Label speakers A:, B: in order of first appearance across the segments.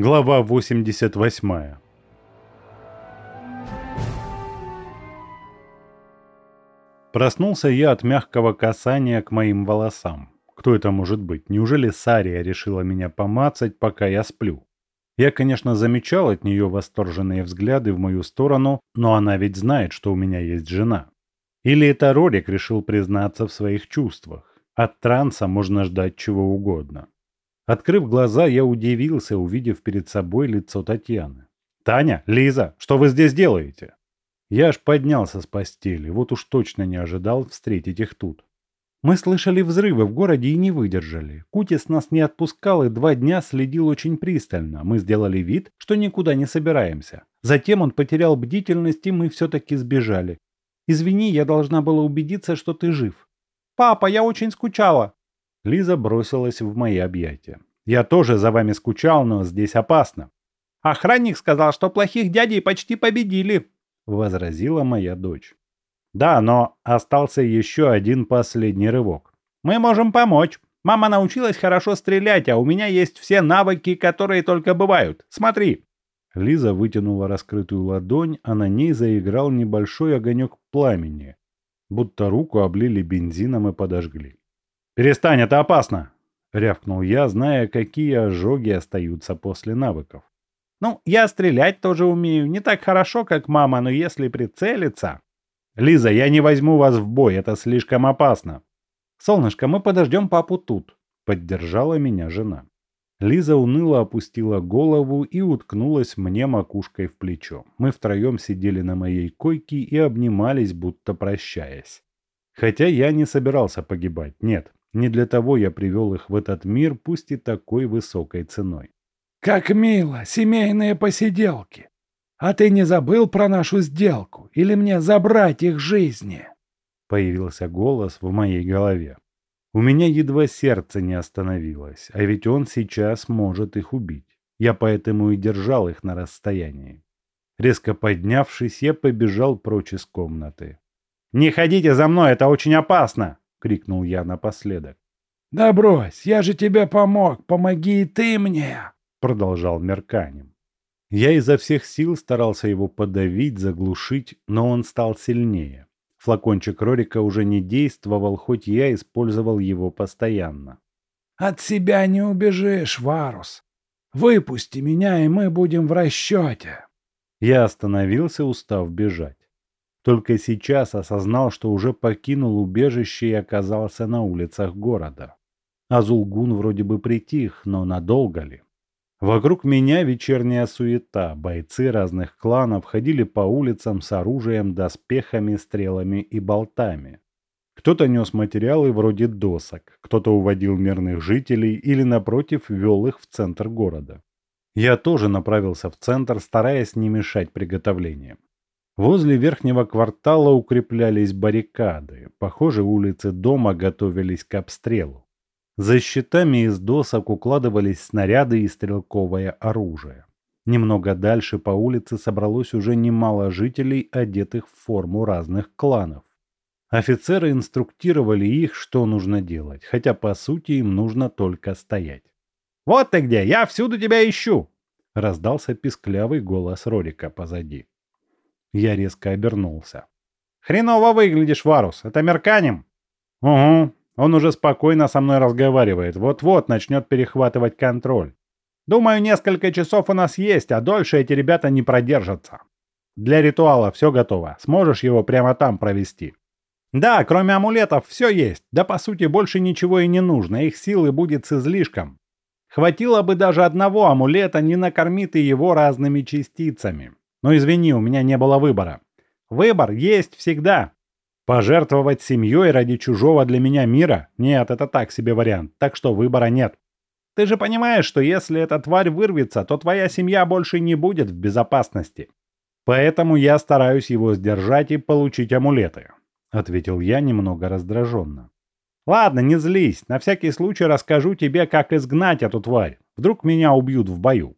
A: Глава 88 Проснулся я от мягкого касания к моим волосам. Кто это может быть? Неужели Сария решила меня помацать, пока я сплю? Я, конечно, замечал от нее восторженные взгляды в мою сторону, но она ведь знает, что у меня есть жена. Или это Рорик решил признаться в своих чувствах? От транса можно ждать чего угодно. Открыв глаза, я удивился, увидев перед собой лицо Татьяны. «Таня, Лиза, что вы здесь делаете?» Я аж поднялся с постели, вот уж точно не ожидал встретить их тут. Мы слышали взрывы в городе и не выдержали. Кутис нас не отпускал и два дня следил очень пристально. Мы сделали вид, что никуда не собираемся. Затем он потерял бдительность, и мы все-таки сбежали. Извини, я должна была убедиться, что ты жив. Папа, я очень скучала. Лиза бросилась в мои объятия. Я тоже за вами скучал, но здесь опасно. Охранник сказал, что плохих дядей почти победили, возразила моя дочь. Да, но остался еще один последний рывок. Мы можем помочь. Мама научилась хорошо стрелять, а у меня есть все навыки, которые только бывают. Смотри. Лиза вытянула раскрытую ладонь, а на ней заиграл небольшой огонек пламени, будто руку облили бензином и подожгли. «Перестань, это опасно!» — рявкнул я, зная, какие ожоги остаются после навыков. «Ну, я стрелять тоже умею, не так хорошо, как мама, но если прицелиться...» «Лиза, я не возьму вас в бой, это слишком опасно». «Солнышко, мы подождем папу тут», — поддержала меня жена. Лиза уныло опустила голову и уткнулась мне макушкой в плечо. Мы втроем сидели на моей койке и обнимались, будто прощаясь. Хотя я не собирался погибать, нет, не для того я привел их в этот мир, пусть и такой высокой ценой.
B: «Как мило, семейные посиделки!» «А ты не забыл про нашу сделку? Или мне забрать их жизни?»
A: Появился голос в моей голове. У меня едва сердце не остановилось, а ведь он сейчас может их убить. Я поэтому и держал их на расстоянии. Резко поднявшись, я побежал прочь из комнаты. «Не ходите за мной, это очень опасно!» — крикнул я напоследок.
B: «Да брось, я же тебе помог, помоги и ты мне!» — продолжал Мерканем.
A: Я изо всех сил старался его подавить, заглушить, но он стал сильнее. Флакончик Рорика уже не действовал, хоть я использовал его постоянно.
B: «От себя не убежишь, Варус. Выпусти меня, и мы будем в расчете».
A: Я остановился, устав бежать. Только сейчас осознал, что уже покинул убежище и оказался на улицах города. Азулгун вроде бы притих, но надолго ли? Вокруг меня вечерняя суета, бойцы разных кланов ходили по улицам с оружием, доспехами, стрелами и болтами. Кто-то нес материалы вроде досок, кто-то уводил мирных жителей или, напротив, вел их в центр города. Я тоже направился в центр, стараясь не мешать приготовлениям. Возле верхнего квартала укреплялись баррикады. Похоже, улицы дома готовились к обстрелу. За щитами из досок укладывались снаряды и стрелковое оружие. Немного дальше по улице собралось уже немало жителей, одетых в форму разных кланов. Офицеры инструктировали их, что нужно делать, хотя по сути им нужно только стоять. «Вот ты где! Я всюду тебя ищу!» — раздался писклявый голос Рорика позади. Я резко обернулся. «Хреново выглядишь, Варус! Это Мерканем?» «Угу, он уже спокойно со мной разговаривает. Вот-вот начнет перехватывать контроль. Думаю, несколько часов у нас есть, а дольше эти ребята не продержатся. Для ритуала все готово. Сможешь его прямо там провести? Да, кроме амулетов все есть. Да по сути больше ничего и не нужно. Их силы будет с излишком. Хватило бы даже одного амулета, не накормит и его разными частицами. Но извини, у меня не было выбора. Выбор есть всегда. Пожертвовать семьей ради чужого для меня мира? Нет, это так себе вариант, так что выбора нет. Ты же понимаешь, что если эта тварь вырвется, то твоя семья больше не будет в безопасности. Поэтому я стараюсь его сдержать и получить амулеты», — ответил я немного раздраженно. «Ладно, не злись. На всякий случай расскажу тебе, как изгнать эту тварь. Вдруг меня убьют в бою».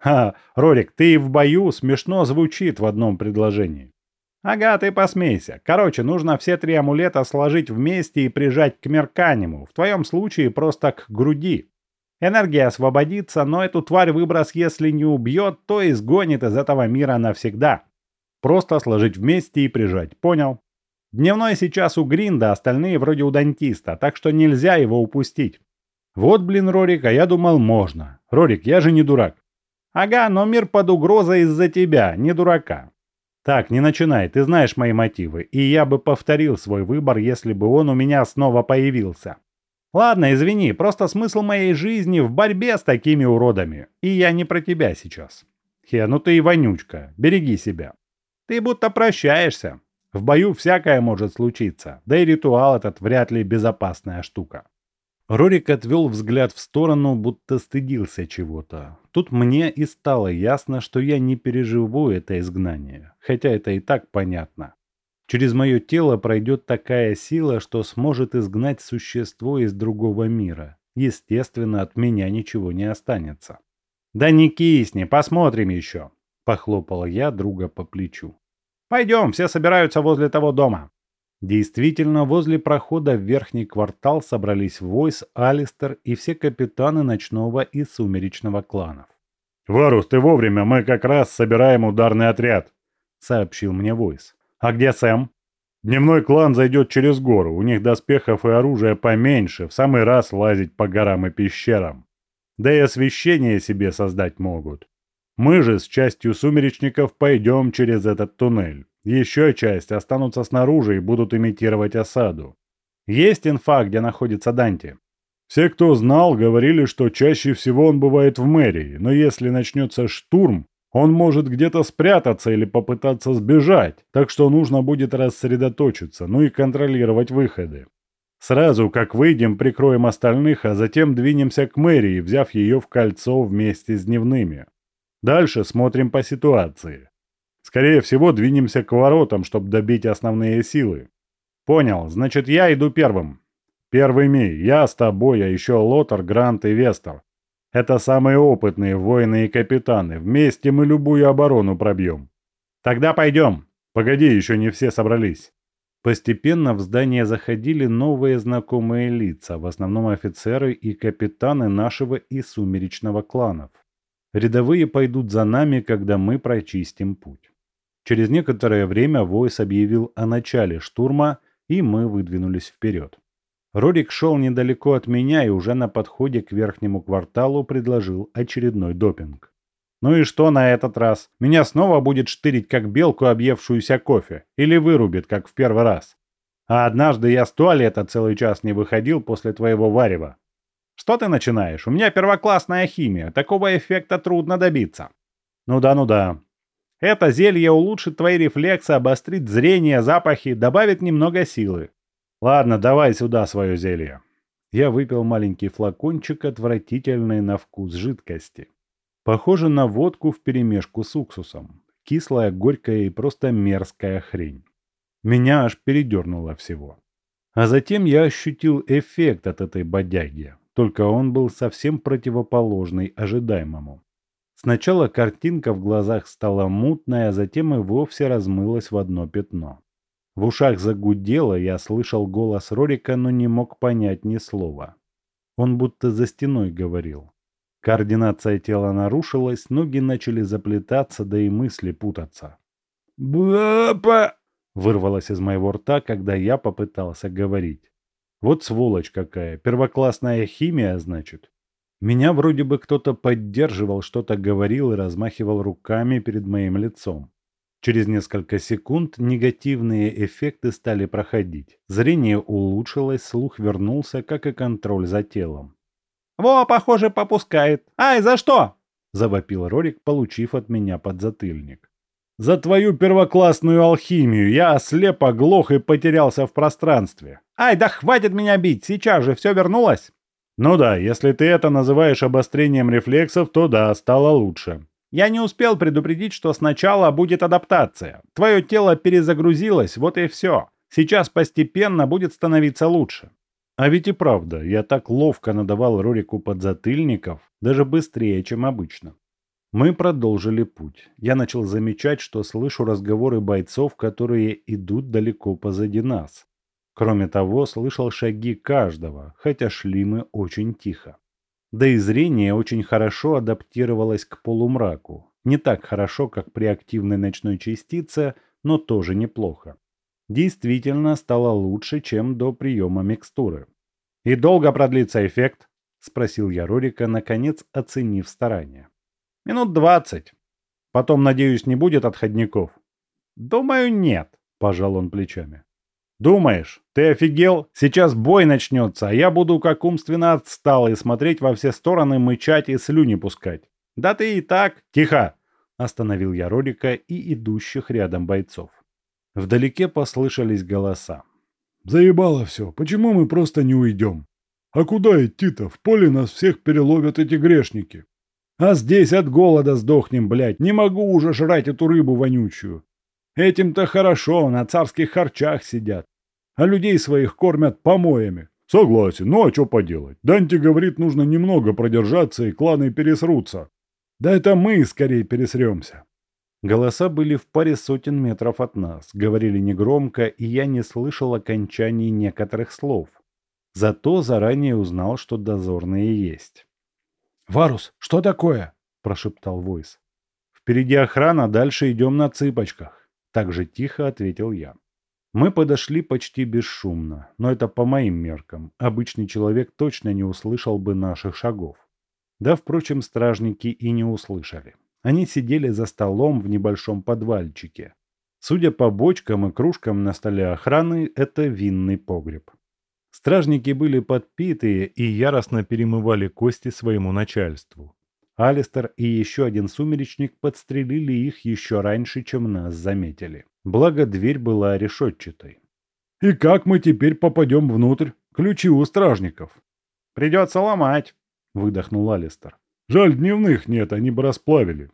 A: «Ха, Рорик, ты в бою смешно звучит в одном предложении. Ага, ты посмейся. Короче, нужно все три амулета сложить вместе и прижать к мерканему. В твоем случае просто к груди. Энергия освободится, но эту тварь выброс, если не убьет, то изгонит из этого мира навсегда. Просто сложить вместе и прижать, понял? Дневной сейчас у Гринда, остальные вроде у Дантиста, так что нельзя его упустить. Вот, блин, Рорик, а я думал, можно. Рорик, я же не дурак. Ага, но мир под угрозой из-за тебя, не дурака. Так, не начинай, ты знаешь мои мотивы, и я бы повторил свой выбор, если бы он у меня снова появился. Ладно, извини, просто смысл моей жизни в борьбе с такими уродами. И я не про тебя сейчас. Хе, ну ты и вонючка, береги себя. Ты будто прощаешься. В бою всякое может случиться, да и ритуал этот вряд ли безопасная штука. Рорик отвел взгляд в сторону, будто стыдился чего-то. Тут мне и стало ясно, что я не переживу это изгнание, хотя это и так понятно. Через мое тело пройдет такая сила, что сможет изгнать существо из другого мира. Естественно, от меня ничего не останется. «Да не кисни, посмотрим еще!» – похлопала я друга по плечу. «Пойдем, все собираются возле того дома». Действительно, возле прохода в верхний квартал собрались Войс, Алистер и все капитаны ночного и сумеречного кланов.
C: «Варус, ты вовремя, мы как раз собираем ударный отряд», —
A: сообщил мне Войс. «А где Сэм?»
C: «Дневной клан зайдет через гору, у них доспехов и оружия поменьше, в самый раз лазить по горам и пещерам. Да и освещение себе создать могут. Мы же с частью сумеречников пойдем через этот туннель. Еще часть останутся снаружи и будут имитировать осаду. Есть инфа, где находится Данти. Все, кто знал, говорили, что чаще всего он бывает в мэрии, но если начнется штурм, он может где-то спрятаться или попытаться сбежать, так что нужно будет рассредоточиться, ну и контролировать выходы. Сразу, как выйдем, прикроем остальных, а затем двинемся к мэрии, взяв ее в кольцо вместе с дневными. Дальше смотрим по ситуации. Скорее всего, двинемся к воротам, чтобы добить основные силы. Понял, значит, я иду первым. Первый Ми, я с тобой, а еще Лотар, Грант и Вестер. Это самые опытные воины и капитаны. Вместе мы любую оборону пробьем. Тогда пойдем. Погоди, еще не все собрались. Постепенно в здание заходили новые знакомые лица, в основном офицеры и капитаны нашего и сумеречного кланов. Рядовые пойдут за нами, когда мы прочистим путь. Через некоторое время Войс объявил о начале штурма, и мы выдвинулись вперед. Рорик шел недалеко от меня и уже на подходе к верхнему кварталу предложил очередной допинг. «Ну и что на этот раз? Меня снова будет штырить, как белку, объевшуюся кофе? Или вырубит, как в первый раз? А однажды я с туалета целый час не выходил после твоего варева. Что ты начинаешь? У меня первоклассная химия. Такого эффекта трудно добиться. Ну да, ну да. Это зелье улучшит твои рефлексы, обострит зрение, запахи, добавит немного силы. Ладно, давай сюда свое зелье. Я выпил маленький флакончик отвратительной на вкус жидкости. Похоже на водку вперемешку с уксусом. Кислая, горькая и просто мерзкая хрень. Меня аж передернуло всего. А затем я ощутил эффект от этой бодяги только он был совсем противоположный ожидаемому. Сначала картинка в глазах стала мутная, а затем и вовсе размылась в одно пятно. В ушах загудело, я слышал голос Рорика, но не мог понять ни слова. Он будто за стеной говорил. Координация тела нарушилась, ноги начали заплетаться, да и мысли путаться. «Бапа!» — вырвалось из моего рта, когда я попытался говорить. Вот сволочь какая, первоклассная химия, значит. Меня вроде бы кто-то поддерживал, что-то говорил и размахивал руками перед моим лицом. Через несколько секунд негативные эффекты стали проходить. Зрение улучшилось, слух вернулся, как и контроль за телом. «Во, похоже, попускает. Ай, за что?» – завопил Рорик, получив от меня подзатыльник. За твою первоклассную алхимию я ослеп, оглох и потерялся в пространстве. Ай, да хватит меня бить, сейчас же все вернулось. Ну да, если ты это называешь обострением рефлексов, то да, стало лучше. Я не успел предупредить, что сначала будет адаптация. Твое тело перезагрузилось, вот и все. Сейчас постепенно будет становиться лучше. А ведь и правда, я так ловко надавал Рорику подзатыльников, даже быстрее, чем обычно. Мы продолжили путь. Я начал замечать, что слышу разговоры бойцов, которые идут далеко позади нас. Кроме того, слышал шаги каждого, хотя шли мы очень тихо.
A: Да и зрение очень хорошо адаптировалось к полумраку. Не так хорошо, как при активной ночной частице, но тоже неплохо. Действительно стало лучше, чем до приема микстуры. «И долго продлится эффект?» – спросил я Рорика, наконец оценив старания. «Минут двадцать. Потом, надеюсь, не будет отходников?» «Думаю, нет», – пожал он плечами. «Думаешь, ты офигел? Сейчас бой начнется, а я буду как умственно отсталый смотреть во все стороны, мычать и слюни пускать. Да ты и так... Тихо!» Остановил я Рорика и идущих рядом бойцов. Вдалеке послышались голоса.
C: «Заебало все. Почему мы просто не уйдем? А куда идти-то? В поле нас всех переловят эти грешники. А здесь от голода сдохнем, блядь. Не могу уже жрать эту рыбу вонючую. Этим-то хорошо, на царских харчах сидят а людей своих кормят помоями. Согласен, ну а что поделать? Данти говорит, нужно немного продержаться, и кланы пересрутся. Да это мы скорее пересремся.
A: Голоса были в паре сотен метров от нас, говорили негромко, и я не слышал окончаний некоторых слов. Зато заранее узнал, что дозорные есть.
B: «Варус, что такое?» – прошептал Войс.
A: «Впереди охрана, дальше идем на цыпочках», – так же тихо ответил я. Мы подошли почти бесшумно, но это по моим меркам. Обычный человек точно не услышал бы наших шагов. Да, впрочем, стражники и не услышали. Они сидели за столом в небольшом подвальчике. Судя по бочкам и кружкам на столе охраны, это винный погреб. Стражники были подпитые и яростно перемывали кости своему начальству. Алистер и еще один сумеречник подстрелили их еще раньше, чем нас заметили. Благо, дверь была решетчатой.
C: «И как мы теперь попадем внутрь? Ключи у стражников».
A: «Придется ломать», — выдохнул Алистер.
C: «Жаль, дневных нет, они бы расплавили».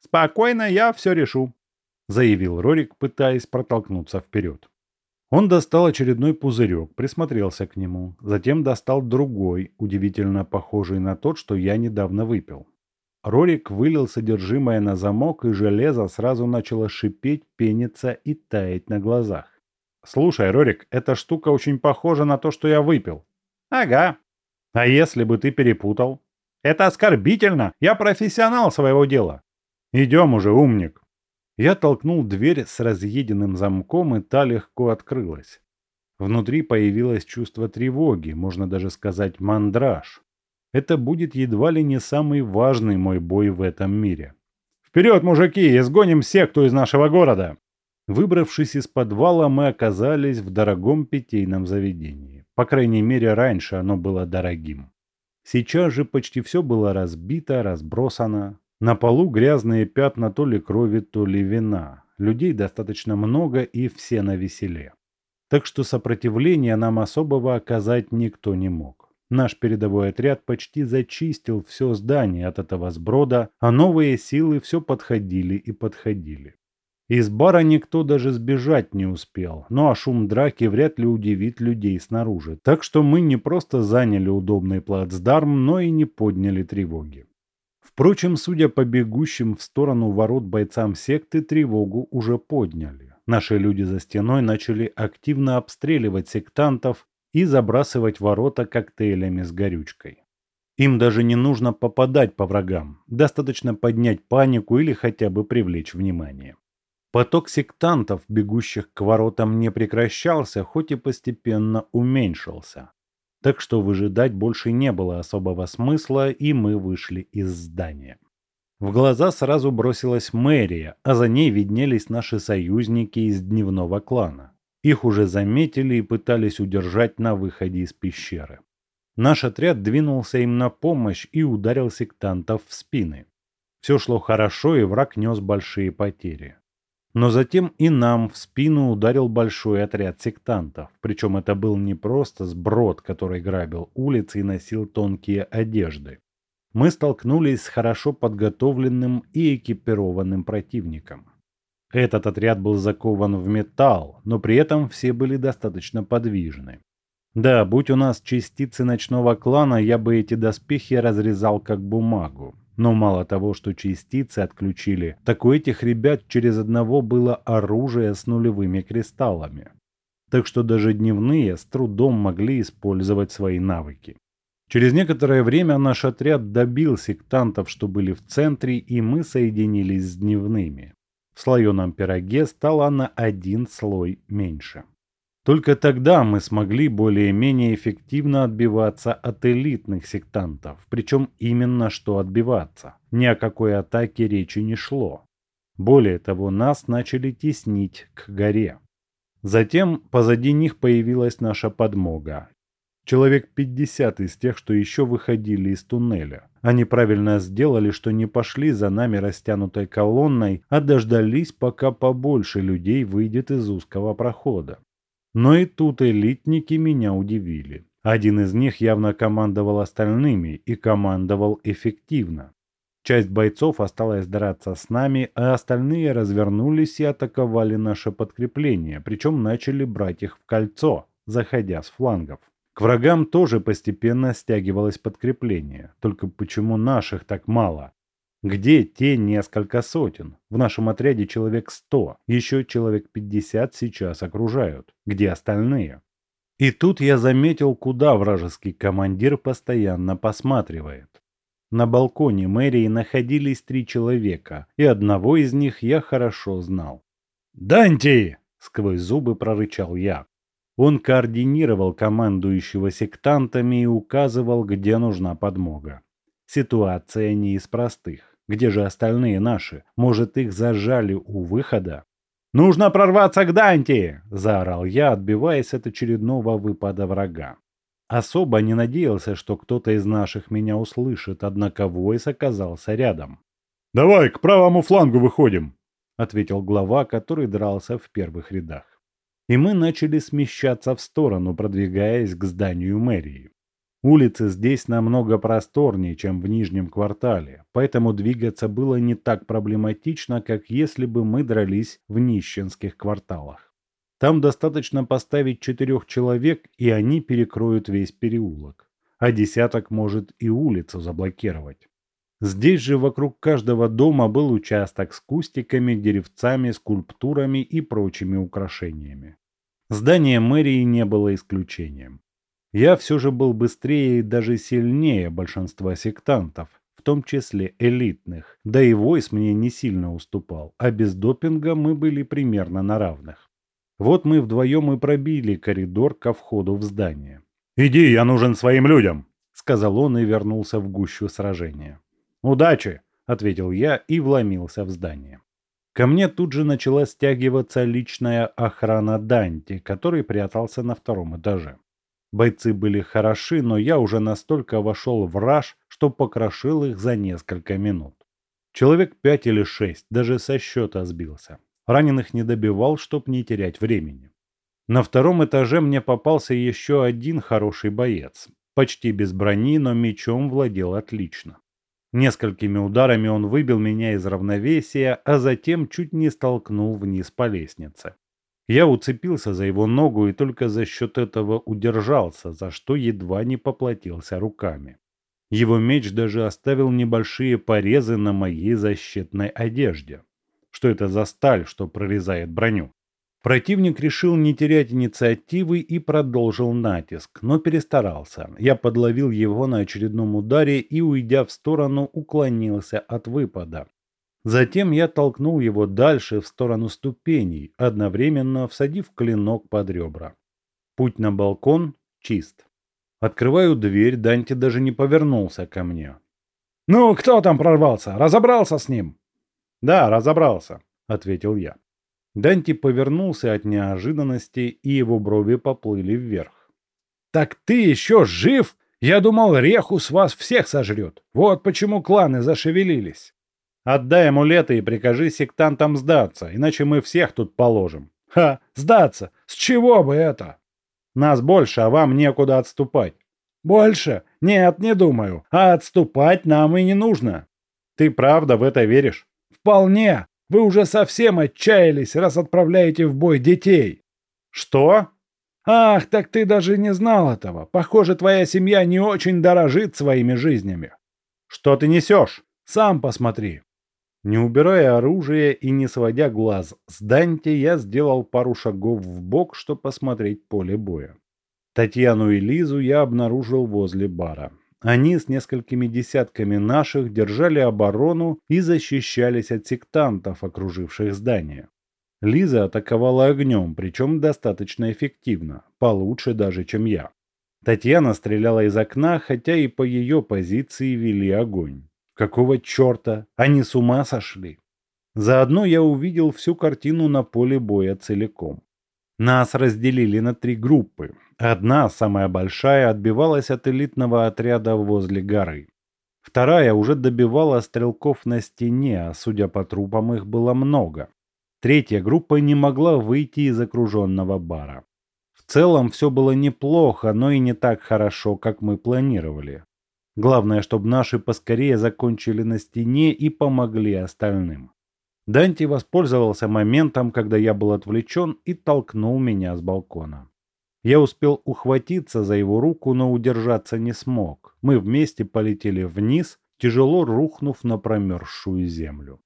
A: «Спокойно, я все решу», — заявил Рорик, пытаясь протолкнуться вперед. Он достал очередной пузырек, присмотрелся к нему, затем достал другой, удивительно похожий на тот, что я недавно выпил. Рорик вылил содержимое на замок, и железо сразу начало шипеть, пениться и таять на глазах. «Слушай, Рорик, эта штука очень похожа на то, что я выпил». «Ага. А если бы ты перепутал?» «Это оскорбительно! Я профессионал своего дела!» «Идем уже, умник!» Я толкнул дверь с разъеденным замком, и та легко открылась. Внутри появилось чувство тревоги, можно даже сказать мандраж. Это будет едва ли не самый важный мой бой в этом мире. «Вперед, мужики! Изгоним секту из нашего города!» Выбравшись из подвала, мы оказались в дорогом питейном заведении. По крайней мере, раньше оно было дорогим. Сейчас же почти все было разбито, разбросано. На полу грязные пятна то ли крови, то ли вина. Людей достаточно много и все на веселе. Так что сопротивления нам особого оказать никто не мог. Наш передовой отряд почти зачистил все здание от этого сброда, а новые силы все подходили и подходили. Из бара никто даже сбежать не успел, ну а шум драки вряд ли удивит людей снаружи, так что мы не просто заняли удобный плацдарм, но и не подняли тревоги. Впрочем, судя по бегущим в сторону ворот бойцам секты, тревогу уже подняли. Наши люди за стеной начали активно обстреливать сектантов, и забрасывать ворота коктейлями с горючкой. Им даже не нужно попадать по врагам, достаточно поднять панику или хотя бы привлечь внимание. Поток сектантов, бегущих к воротам, не прекращался, хоть и постепенно уменьшился. Так что выжидать больше не было особого смысла, и мы вышли из здания. В глаза сразу бросилась мэрия, а за ней виднелись наши союзники из дневного клана. Их уже заметили и пытались удержать на выходе из пещеры. Наш отряд двинулся им на помощь и ударил сектантов в спины. Все шло хорошо, и враг нес большие потери. Но затем и нам в спину ударил большой отряд сектантов. Причем это был не просто сброд, который грабил улицы и носил тонкие одежды. Мы столкнулись с хорошо подготовленным и экипированным противником. Этот отряд был закован в металл, но при этом все были достаточно подвижны. Да, будь у нас частицы ночного клана, я бы эти доспехи разрезал как бумагу. Но мало того, что частицы отключили, так у этих ребят через одного было оружие с нулевыми кристаллами. Так что даже дневные с трудом могли использовать свои навыки. Через некоторое время наш отряд добил сектантов, что были в центре, и мы соединились с дневными. В слоеном пироге стало на один слой меньше. Только тогда мы смогли более-менее эффективно отбиваться от элитных сектантов, причем именно что отбиваться. Ни о какой атаке речи не шло. Более того, нас начали теснить к горе. Затем позади них появилась наша подмога, Человек 50 из тех, что еще выходили из туннеля. Они правильно сделали, что не пошли за нами растянутой колонной, а дождались, пока побольше людей выйдет из узкого прохода. Но и тут элитники меня удивили. Один из них явно командовал остальными и командовал эффективно. Часть бойцов осталась драться с нами, а остальные развернулись и атаковали наше подкрепление, причем начали брать их в кольцо, заходя с флангов. К врагам тоже постепенно стягивалось подкрепление. Только почему наших так мало? Где те несколько сотен? В нашем отряде человек сто, еще человек пятьдесят сейчас окружают. Где остальные? И тут я заметил, куда вражеский командир постоянно посматривает. На балконе мэрии находились три человека, и одного из них я хорошо знал. «Данти!» — сквозь зубы прорычал я. Он координировал командующего сектантами и указывал, где нужна подмога. Ситуация не из простых. Где же остальные наши? Может, их зажали у выхода? «Нужно прорваться к Данте!» – заорал я, отбиваясь от очередного выпада врага. Особо не надеялся, что кто-то из наших меня услышит, однако Войс оказался рядом.
C: «Давай, к правому флангу выходим!»
A: – ответил глава, который дрался в первых рядах и мы начали смещаться в сторону, продвигаясь к зданию мэрии. Улицы здесь намного просторнее, чем в нижнем квартале, поэтому двигаться было не так проблематично, как если бы мы дрались в нищенских кварталах. Там достаточно поставить четырех человек, и они перекроют весь переулок, а десяток может и улицу заблокировать. Здесь же вокруг каждого дома был участок с кустиками, деревцами, скульптурами и прочими украшениями. Здание мэрии не было исключением. Я все же был быстрее и даже сильнее большинства сектантов, в том числе элитных, да и войс мне не сильно уступал, а без допинга мы были примерно на равных. Вот мы вдвоем и пробили коридор ко входу в здание.
C: «Иди, я нужен своим людям», —
A: сказал он и вернулся в гущу сражения. «Удачи», — ответил я и вломился в здание. Ко мне тут же начала стягиваться личная охрана Данти, который прятался на втором этаже. Бойцы были хороши, но я уже настолько вошел в раж, что покрошил их за несколько минут. Человек пять или шесть, даже со счета сбился. Раненых не добивал, чтоб не терять времени. На втором этаже мне попался еще один хороший боец. Почти без брони, но мечом владел отлично. Несколькими ударами он выбил меня из равновесия, а затем чуть не столкнул вниз по лестнице. Я уцепился за его ногу и только за счет этого удержался, за что едва не поплатился руками. Его меч даже оставил небольшие порезы на моей защитной одежде. Что это за сталь, что прорезает броню? Противник решил не терять инициативы и продолжил натиск, но перестарался. Я подловил его на очередном ударе и, уйдя в сторону, уклонился от выпада. Затем я толкнул его дальше в сторону ступеней, одновременно всадив клинок под ребра. Путь на балкон чист. Открываю дверь, Данте даже не повернулся ко мне.
B: «Ну, кто там прорвался? Разобрался с ним?»
A: «Да, разобрался», — ответил я. Данти повернулся от неожиданности, и его брови поплыли вверх.
B: «Так ты еще жив? Я думал, Рехус вас всех сожрет. Вот почему кланы зашевелились».
A: «Отдай амулеты и прикажи сектантам сдаться, иначе мы всех тут положим».
B: «Ха, сдаться? С чего бы это?»
A: «Нас больше, а вам некуда отступать».
B: «Больше? Нет, не думаю. А отступать нам и не нужно».
A: «Ты правда в это веришь?»
B: «Вполне. Вы уже совсем отчаялись, раз отправляете в бой детей.
A: Что?
B: Ах, так ты даже не знал этого. Похоже, твоя семья не очень дорожит своими жизнями.
A: Что ты несешь?
B: Сам посмотри.
A: Не убирая оружие и не сводя глаз с Данти, я сделал пару шагов в бок, чтобы посмотреть поле боя. Татьяну и Лизу я обнаружил возле бара. Они с несколькими десятками наших держали оборону и защищались от сектантов, окруживших здание. Лиза атаковала огнем, причем достаточно эффективно, получше даже, чем я. Татьяна стреляла из окна, хотя и по ее позиции вели огонь. Какого черта? Они с ума сошли? Заодно я увидел всю картину на поле боя целиком. Нас разделили на три группы. Одна, самая большая, отбивалась от элитного отряда возле горы. Вторая уже добивала стрелков на стене, а судя по трупам их было много. Третья группа не могла выйти из окруженного бара. В целом все было неплохо, но и не так хорошо, как мы планировали. Главное, чтобы наши поскорее закончили на стене и помогли остальным. Данти воспользовался моментом, когда я был отвлечен, и толкнул меня с балкона. Я успел ухватиться за его руку, но удержаться не смог. Мы вместе полетели вниз, тяжело рухнув на промерзшую землю.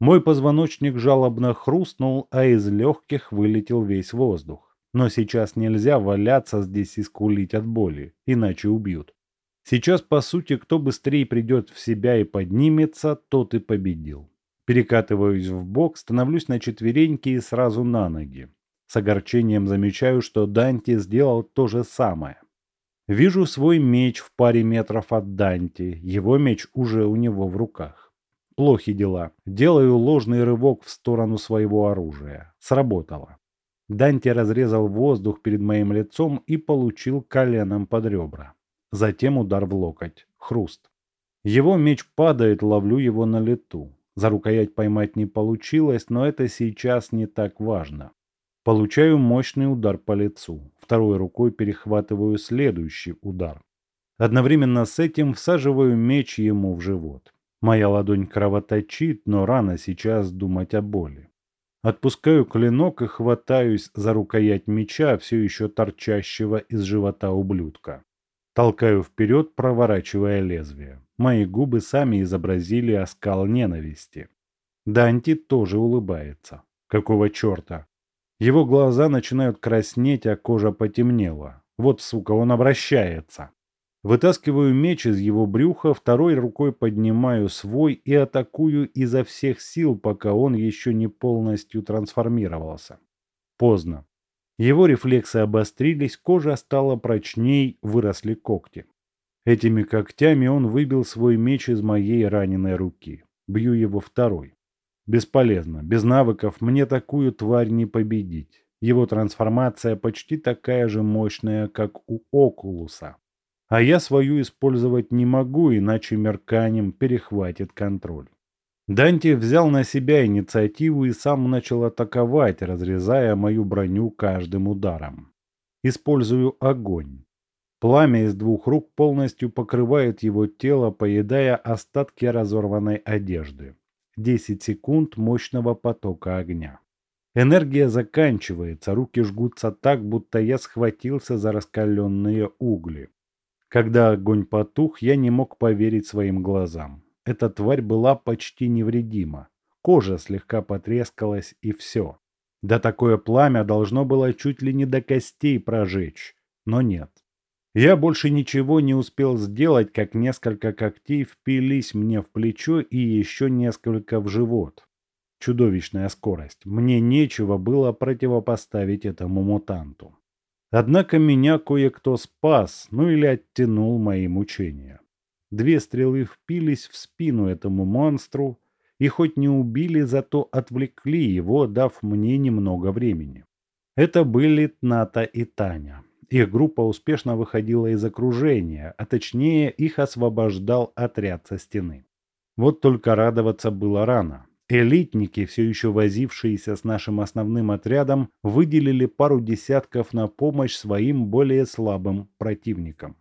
A: Мой позвоночник жалобно хрустнул, а из легких вылетел весь воздух. Но сейчас нельзя валяться здесь и скулить от боли, иначе убьют. Сейчас, по сути, кто быстрее придет в себя и поднимется, тот и победил. Перекатываюсь в бок, становлюсь на четвереньки и сразу на ноги. С огорчением замечаю, что Данти сделал то же самое. Вижу свой меч в паре метров от Данти, его меч уже у него в руках. Плохи дела. Делаю ложный рывок в сторону своего оружия. Сработало. Данте разрезал воздух перед моим лицом и получил коленом под ребра. Затем удар в локоть. Хруст. Его меч падает, ловлю его на лету. За рукоять поймать не получилось, но это сейчас не так важно. Получаю мощный удар по лицу. Второй рукой перехватываю следующий удар. Одновременно с этим всаживаю меч ему в живот. Моя ладонь кровоточит, но рано сейчас думать о боли. Отпускаю клинок и хватаюсь за рукоять меча, все еще торчащего из живота ублюдка. Толкаю вперед, проворачивая лезвие. Мои губы сами изобразили оскал ненависти. Данти тоже улыбается. Какого черта? Его глаза начинают краснеть, а кожа потемнела. Вот, сука, он обращается. Вытаскиваю меч из его брюха, второй рукой поднимаю свой и атакую изо всех сил, пока он еще не полностью трансформировался. Поздно. Его рефлексы обострились, кожа стала прочней, выросли когти. Этими когтями он выбил свой меч из моей раненой руки. Бью его второй. Бесполезно. Без навыков мне такую тварь не победить. Его трансформация почти такая же мощная, как у Окулуса. А я свою использовать не могу, иначе Мерканем перехватит контроль. Данти взял на себя инициативу и сам начал атаковать, разрезая мою броню каждым ударом. Использую огонь. Пламя из двух рук полностью покрывает его тело, поедая остатки разорванной одежды. 10 секунд мощного потока огня. Энергия заканчивается, руки жгутся так, будто я схватился за раскаленные угли. Когда огонь потух, я не мог поверить своим глазам. Эта тварь была почти невредима. Кожа слегка потрескалась и все. Да такое пламя должно было чуть ли не до костей прожечь. Но нет. Я больше ничего не успел сделать, как несколько когтей впились мне в плечо и еще несколько в живот. Чудовищная скорость. Мне нечего было противопоставить этому мутанту. Однако меня кое-кто спас, ну или оттянул мои мучения. Две стрелы впились в спину этому монстру, и хоть не убили, зато отвлекли его, дав мне немного времени. Это были Ната и Таня. Их группа успешно выходила из окружения, а точнее их освобождал отряд со стены. Вот только радоваться было рано. Элитники, все еще возившиеся с нашим основным отрядом, выделили пару десятков на помощь своим более слабым противникам.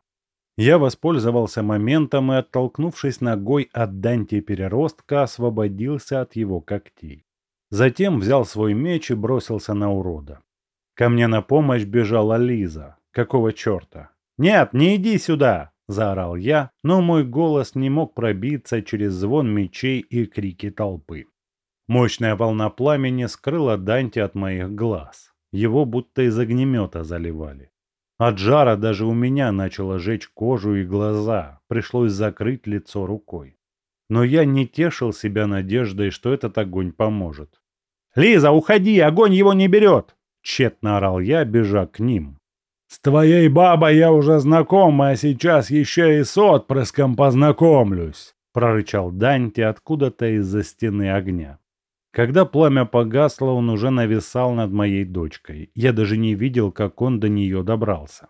A: Я воспользовался моментом и, оттолкнувшись ногой от Данти переростка, освободился от его когтей. Затем взял свой меч и бросился на урода. Ко мне на помощь бежала Лиза. Какого черта? «Нет, не иди сюда!» – заорал я, но мой голос не мог пробиться через звон мечей и крики толпы. Мощная волна пламени скрыла Данти от моих глаз. Его будто из огнемета заливали. От жара даже у меня начало жечь кожу и глаза, пришлось закрыть лицо рукой. Но я не тешил себя надеждой, что этот огонь поможет. «Лиза, уходи, огонь его не берет!» – тщетно орал я, бежа к ним.
B: «С твоей бабой я уже знаком, а сейчас еще и с отпрыском познакомлюсь!» – прорычал Данти откуда-то из-за стены огня. Когда пламя погасло, он уже нависал над моей дочкой. Я даже не видел, как он до нее добрался.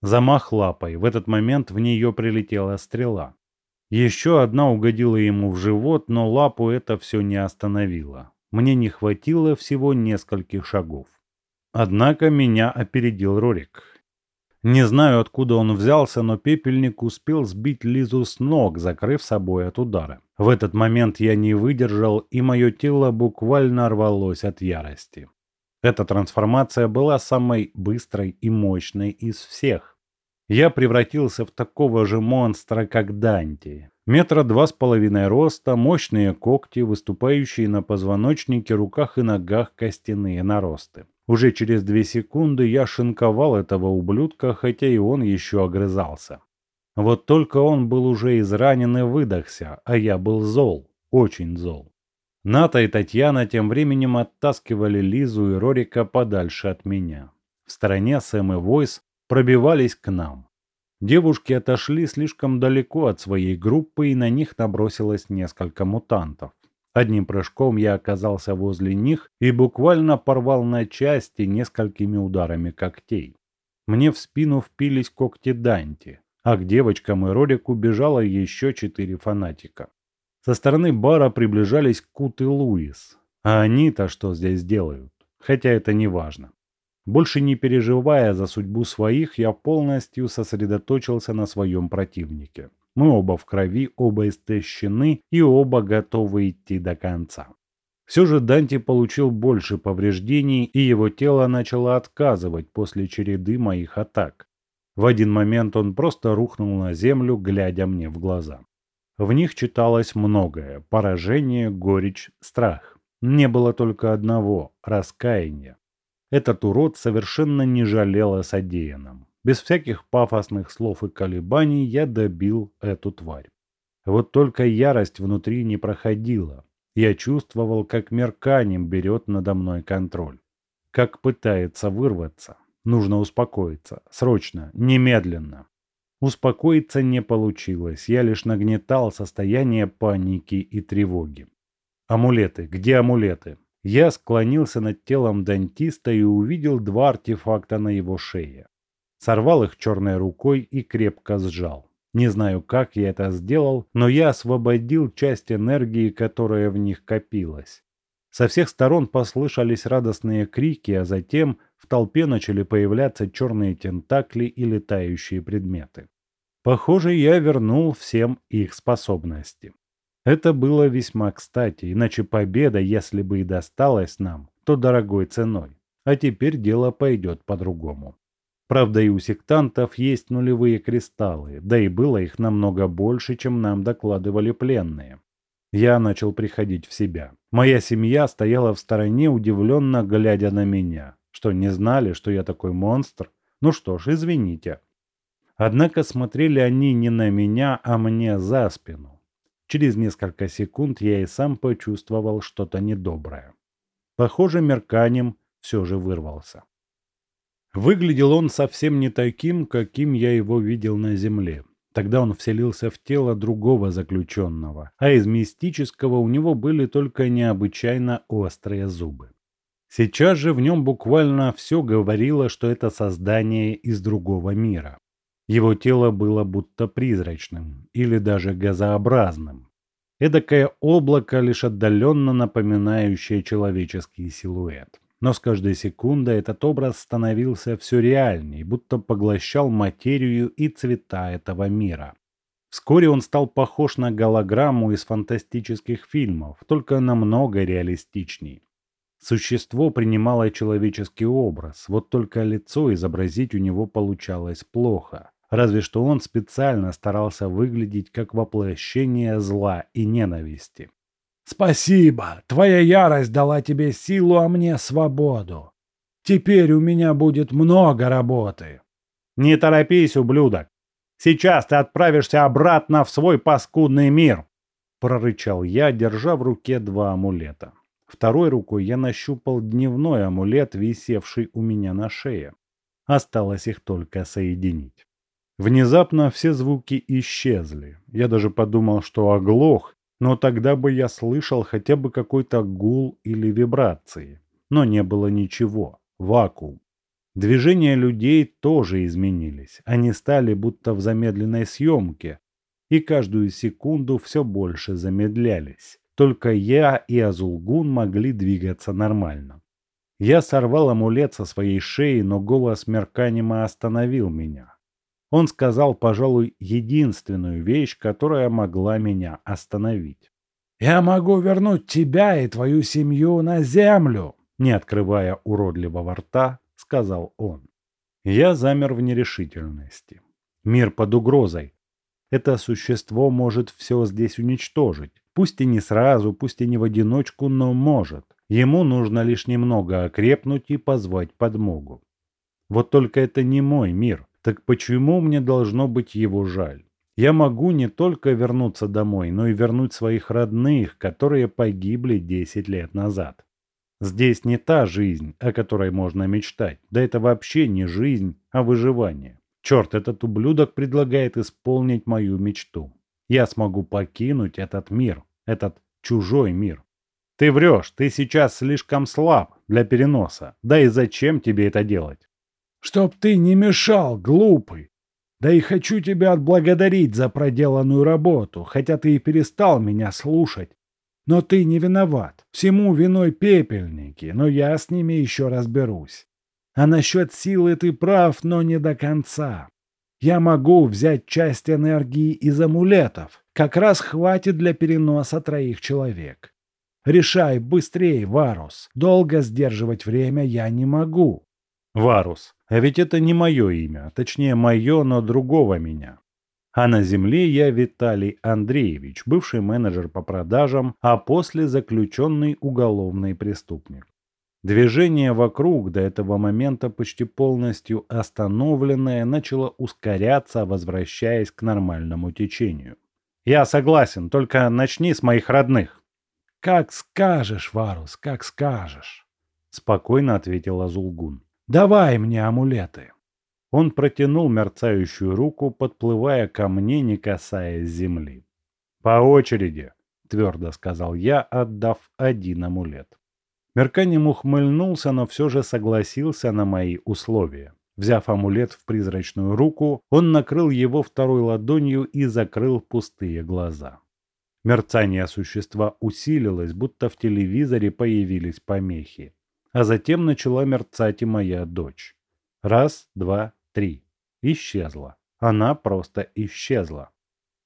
B: Замах лапой. В этот момент в нее прилетела стрела. Еще одна угодила ему в живот, но лапу это все не остановило. Мне не хватило всего нескольких шагов. Однако меня опередил Рорик. Не знаю, откуда он взялся, но пепельник успел сбить Лизу с ног, закрыв собой от удара. В этот момент я не выдержал, и мое тело буквально рвалось от ярости. Эта трансформация была самой быстрой и мощной из всех. Я превратился в такого же монстра, как Данти. Метра два с половиной роста, мощные когти, выступающие на позвоночнике, руках и ногах костяные наросты. Уже через две секунды я шинковал этого ублюдка, хотя и он еще огрызался. Вот только он был уже изранен и выдохся, а я был зол, очень зол. Ната и Татьяна тем временем оттаскивали Лизу и Рорика подальше от меня. В стороне Сэм и Войс пробивались к нам. Девушки отошли слишком далеко от своей группы, и на них набросилось несколько мутантов. Одним прыжком я оказался возле них и буквально порвал на части несколькими ударами когтей. Мне в спину впились когти Данти а к девочкам и Рорику бежало еще четыре фанатика. Со стороны бара приближались Кут и Луис. А они-то что здесь делают? Хотя это не важно. Больше не переживая за судьбу своих, я полностью сосредоточился на своем противнике. Мы оба в крови, оба истощены и оба готовы идти до конца. Все же Данти получил больше повреждений, и его тело начало отказывать после череды моих атак. В один момент он просто рухнул на землю, глядя мне в глаза. В них читалось многое – поражение, горечь, страх. Не было только одного – раскаяния. Этот урод совершенно не жалел о содеянном. Без всяких пафосных слов и колебаний я добил эту тварь. Вот только ярость внутри не проходила. Я чувствовал, как мерканием берет надо мной контроль. Как пытается вырваться. Нужно успокоиться. Срочно. Немедленно. Успокоиться не получилось. Я лишь нагнетал состояние паники и тревоги. Амулеты. Где амулеты? Я склонился над телом дантиста и увидел два артефакта на его шее. Сорвал их черной рукой и крепко сжал. Не знаю, как я это сделал, но я освободил часть энергии, которая в них копилась. Со всех сторон послышались радостные крики, а затем в толпе начали появляться черные тентакли и летающие предметы. Похоже, я вернул всем их способности. Это было весьма кстати, иначе победа, если бы и досталась нам, то дорогой ценой. А теперь дело пойдет по-другому. Правда, и у сектантов есть нулевые кристаллы, да и было их намного больше, чем нам докладывали пленные. Я начал приходить в себя. Моя семья стояла в стороне, удивленно глядя на меня. Что, не знали, что я такой монстр? Ну что ж, извините. Однако смотрели они не на меня, а мне за спину. Через несколько секунд я и сам почувствовал что-то недоброе. Похоже, мерканем все же вырвался. Выглядел он совсем не таким, каким я его видел на земле. Тогда он вселился в тело другого заключенного, а из мистического у него были только необычайно острые зубы. Сейчас же в нем буквально все говорило, что это создание из другого мира. Его тело было будто призрачным или даже газообразным. Эдакое облако, лишь отдаленно напоминающее человеческий силуэт. Но с каждой секундой этот образ становился все реальней, будто поглощал материю и цвета этого мира. Вскоре он стал похож на голограмму из фантастических фильмов, только намного реалистичней. Существо принимало человеческий образ, вот только лицо изобразить у него получалось плохо. Разве что он специально старался выглядеть как воплощение зла и ненависти. «Спасибо! Твоя ярость дала тебе силу, а мне свободу. Теперь у меня будет много работы!» Не торопись, ублюдок. Сейчас ты отправишься обратно в свой паскудный мир!» Прорычал я, держа в руке два амулета. Второй рукой я нащупал дневной амулет, висевший у меня на шее. Осталось их только соединить. Внезапно все звуки исчезли. Я даже подумал, что оглох, но тогда бы я слышал хотя бы какой-то гул или вибрации. Но не было ничего. Вакуум. Движения людей тоже изменились. Они стали будто в замедленной съемке, и каждую секунду все больше замедлялись. Только я и Азулгун могли двигаться нормально. Я сорвал амулет со своей шеи, но голос Мерканима остановил меня. Он сказал, пожалуй, единственную вещь, которая могла меня остановить. «Я могу вернуть тебя и твою семью на землю!» Не открывая уродливого рта, сказал он. Я замер в нерешительности. Мир под угрозой. Это существо может все здесь уничтожить. Пусть и не сразу, пусть и не в одиночку, но может. Ему нужно лишь немного окрепнуть и позвать подмогу. Вот только это не мой мир. Так почему мне должно быть его жаль? Я могу не только вернуться домой, но и вернуть своих родных, которые погибли 10 лет назад. Здесь не та жизнь, о которой можно мечтать. Да это вообще не жизнь, а выживание. Черт, этот ублюдок предлагает исполнить мою мечту. Я смогу покинуть этот мир, этот чужой мир. Ты врешь, ты сейчас слишком слаб для переноса. Да и зачем тебе это делать?
C: Чтоб ты не мешал, глупый. Да и хочу тебя отблагодарить за проделанную работу, хотя ты и перестал меня слушать. Но ты не виноват. Всему виной пепельники, но я с ними еще разберусь. А насчет силы ты прав, но не до конца. Я могу взять часть энергии из амулетов. Как раз хватит для переноса троих человек. Решай быстрее, Варус. Долго сдерживать время я не могу.
B: Варус. А ведь это не мое имя. Точнее, мое, но другого меня. А на земле я Виталий Андреевич, бывший менеджер по продажам, а после заключенный уголовный преступник. Движение вокруг, до этого момента почти полностью остановленное, начало ускоряться, возвращаясь к нормальному течению. «Я согласен, только начни с моих родных».
C: «Как скажешь, Варус, как скажешь», — спокойно ответил Азулгун. «Давай мне амулеты».
B: Он протянул мерцающую руку, подплывая ко мне, не касаясь земли. «По очереди», — твердо сказал я, отдав один амулет. Мерканем ухмыльнулся, но все же согласился на мои условия. Взяв амулет в призрачную руку, он накрыл его второй ладонью и закрыл пустые глаза. Мерцание существа усилилось, будто в телевизоре появились помехи. А затем начала мерцать и моя дочь. Раз, два, три. Исчезла. Она просто исчезла.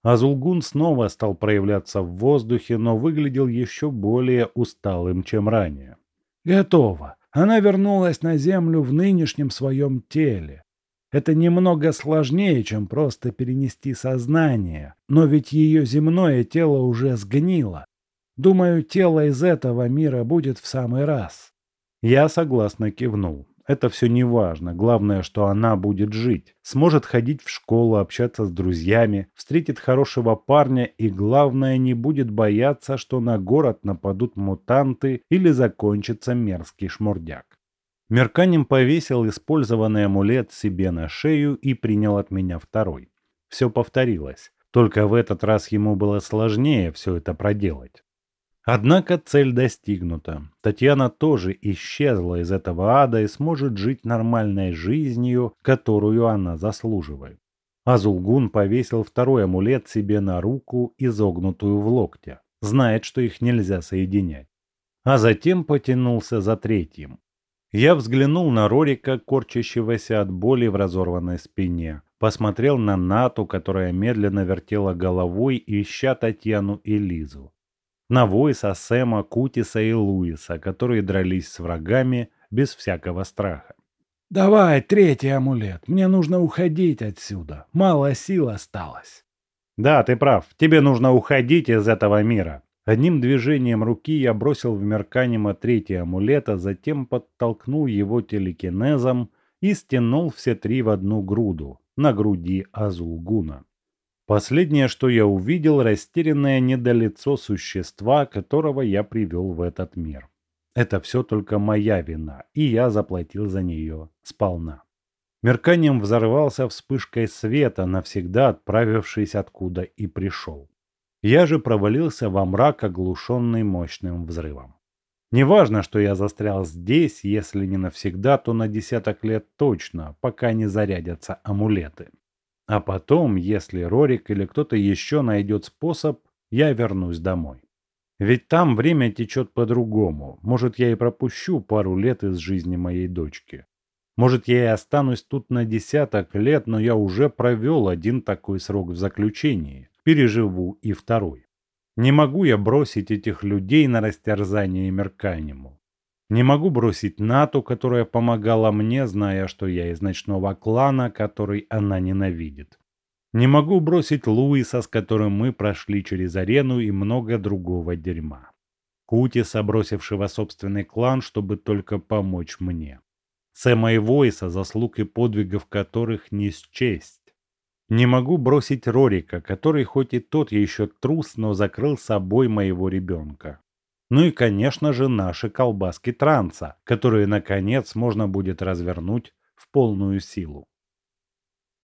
B: Азулгун снова стал проявляться в воздухе, но выглядел еще более усталым, чем ранее.
C: «Готово. Она вернулась на Землю в нынешнем своем теле. Это немного сложнее, чем просто перенести сознание, но ведь ее земное тело уже сгнило. Думаю, тело из этого мира будет в самый раз».
B: Я согласно кивнул. Это все не важно. Главное, что она будет жить. Сможет ходить в школу, общаться с друзьями, встретит хорошего парня и, главное, не будет бояться, что на город нападут мутанты или закончится мерзкий шмурдяк. Мерканем повесил использованный амулет себе на шею и принял от меня второй. Все повторилось. Только в этот раз ему было сложнее все это проделать. Однако цель достигнута. Татьяна тоже исчезла из этого ада и сможет жить нормальной жизнью, которую она заслуживает. Азулгун повесил второй амулет себе на руку, изогнутую в локте. Знает, что их нельзя соединять. А затем потянулся за третьим. Я взглянул на Рорика, корчащегося от боли в разорванной спине. Посмотрел на Нату, которая медленно вертела головой, ища Татьяну и Лизу на Войса, Сэма, Кутиса и Луиса, которые дрались с врагами без всякого страха.
C: «Давай, третий амулет. Мне нужно уходить отсюда. Мало сил осталось».
B: «Да, ты прав. Тебе нужно уходить из этого мира». Одним движением руки я бросил в Мерканима третий амулет, а затем подтолкнул его телекинезом
A: и стянул все три в одну груду, на груди Азулгуна. Последнее, что я увидел, растерянное недолицо существа, которого я привел в этот мир. Это все только моя вина, и я заплатил за нее сполна. Мерканием взорвался вспышкой света, навсегда отправившись откуда и пришел. Я же провалился во мрак, оглушенный мощным взрывом. Неважно, что я застрял здесь, если не навсегда, то на десяток лет точно, пока не зарядятся амулеты. А потом, если Рорик или кто-то еще найдет способ, я вернусь домой. Ведь там время течет по-другому. Может, я и пропущу пару лет из жизни моей дочки. Может, я и останусь тут на десяток лет, но я уже провел один такой срок в заключении переживу и второй. Не могу я бросить этих людей на растерзание Мерканиму. Не могу бросить Нату, которая помогала мне, зная, что я из ночного клана, который она ненавидит. Не могу бросить Луиса, с которым мы прошли через арену и много другого дерьма. Кутиса, бросившего собственный клан, чтобы только помочь мне. Сэма и Войса, заслуг и подвигов которых не счесть. Не могу бросить Рорика, который хоть и тот еще трус, но закрыл собой моего ребенка. Ну и, конечно же, наши колбаски транса, которые, наконец, можно будет развернуть в полную силу.